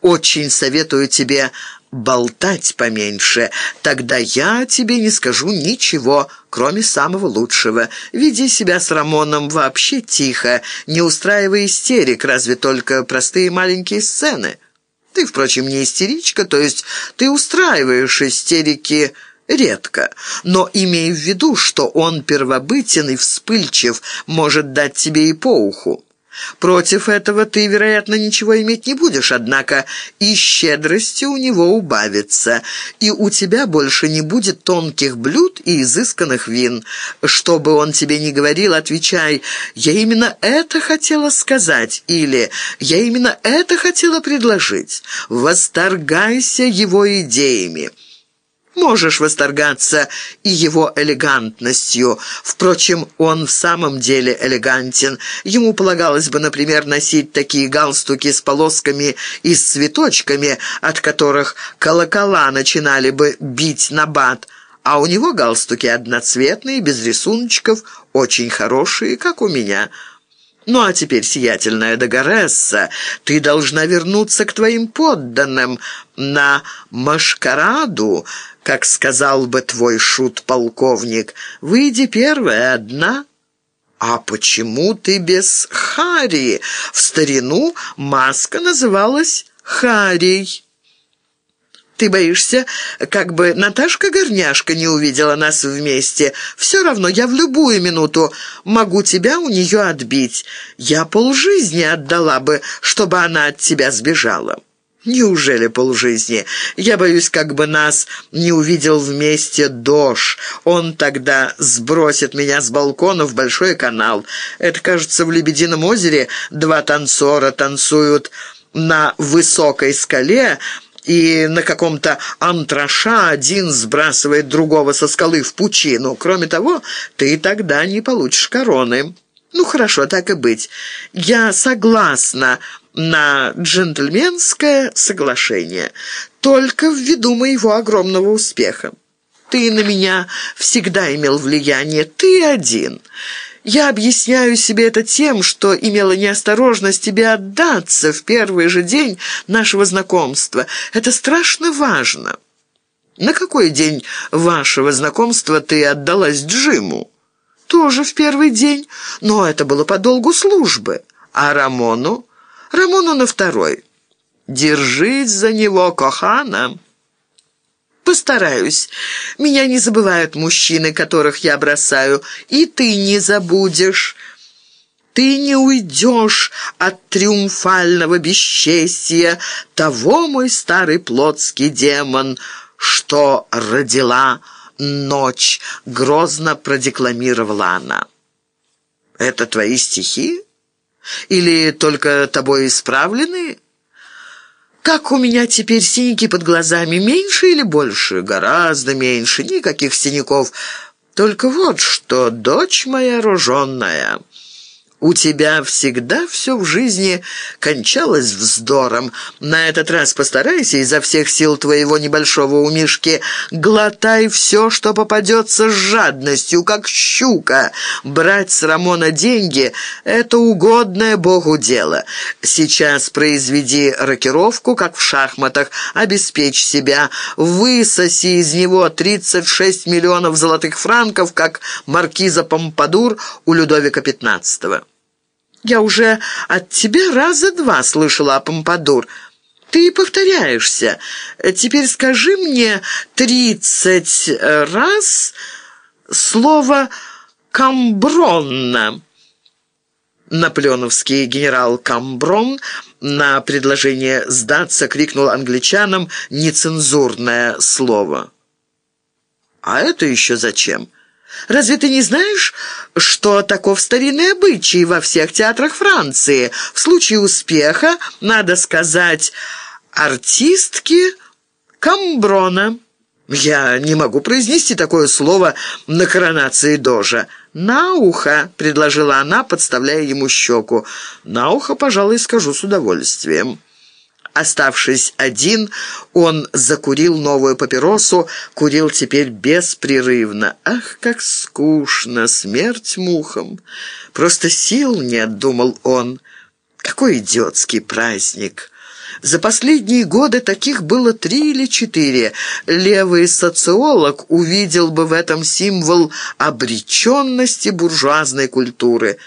Очень советую тебе болтать поменьше. Тогда я тебе не скажу ничего, кроме самого лучшего. Веди себя с Рамоном вообще тихо, не устраивай истерик, разве только простые маленькие сцены. Ты, впрочем, не истеричка, то есть ты устраиваешь истерики редко, но имей в виду, что он первобытен и вспыльчив, может дать тебе и по уху. Против этого ты, вероятно, ничего иметь не будешь, однако и щедрости у него убавится, и у тебя больше не будет тонких блюд и изысканных вин. Что бы он тебе ни говорил, отвечай «Я именно это хотела сказать» или «Я именно это хотела предложить». Восторгайся его идеями. Можешь восторгаться и его элегантностью. Впрочем, он в самом деле элегантен. Ему полагалось бы, например, носить такие галстуки с полосками и с цветочками, от которых колокола начинали бы бить на бат. А у него галстуки одноцветные, без рисуночков, очень хорошие, как у меня». «Ну а теперь, сиятельная Дагоресса, ты должна вернуться к твоим подданным на Машкараду, как сказал бы твой шут-полковник. Выйди первая, одна». «А почему ты без Хари? В старину маска называлась Харей». Ты боишься, как бы Наташка-горняшка не увидела нас вместе. Все равно я в любую минуту могу тебя у нее отбить. Я полжизни отдала бы, чтобы она от тебя сбежала». «Неужели полжизни? Я боюсь, как бы нас не увидел вместе Дош. Он тогда сбросит меня с балкона в большой канал. Это, кажется, в Лебедином озере два танцора танцуют на высокой скале, и на каком-то антраша один сбрасывает другого со скалы в пучину. Кроме того, ты тогда не получишь короны. Ну, хорошо, так и быть. Я согласна на джентльменское соглашение, только ввиду моего огромного успеха. Ты на меня всегда имел влияние, ты один». Я объясняю себе это тем, что имела неосторожность тебе отдаться в первый же день нашего знакомства. Это страшно важно. На какой день вашего знакомства ты отдалась Джиму? Тоже в первый день, но это было по долгу службы. А Рамону? Рамону на второй. Держись за него, Кохана. Постараюсь. Меня не забывают мужчины, которых я бросаю, и ты не забудешь. Ты не уйдешь от триумфального бесчестия того, мой старый плотский демон, что родила ночь, грозно продекламировала она. Это твои стихи? Или только тобой исправленные? Как у меня теперь синяки под глазами, меньше или больше? Гораздо меньше, никаких синяков. Только вот что, дочь моя роженная...» У тебя всегда все в жизни кончалось вздором. На этот раз постарайся изо всех сил твоего небольшого умишки. Глотай все, что попадется с жадностью, как щука. Брать с Рамона деньги — это угодное Богу дело. Сейчас произведи рокировку, как в шахматах. Обеспечь себя. Высоси из него 36 миллионов золотых франков, как маркиза Помпадур у Людовика XV. Я уже от тебя раза два слышала о Помпадур. Ты повторяешься. Теперь скажи мне тридцать раз слово «камбронна». Наполеоновский генерал Камброн на предложение сдаться крикнул англичанам нецензурное слово. «А это еще зачем?» Разве ты не знаешь, что таков старинный обычай во всех театрах Франции? В случае успеха, надо сказать, артистки Камброна. Я не могу произнести такое слово на коронации Дожа. «На ухо», — предложила она, подставляя ему щеку. «На ухо, пожалуй, скажу с удовольствием». Оставшись один, он закурил новую папиросу, курил теперь беспрерывно. «Ах, как скучно! Смерть мухам! Просто сил нет», — думал он. «Какой идиотский праздник! За последние годы таких было три или четыре. Левый социолог увидел бы в этом символ обреченности буржуазной культуры.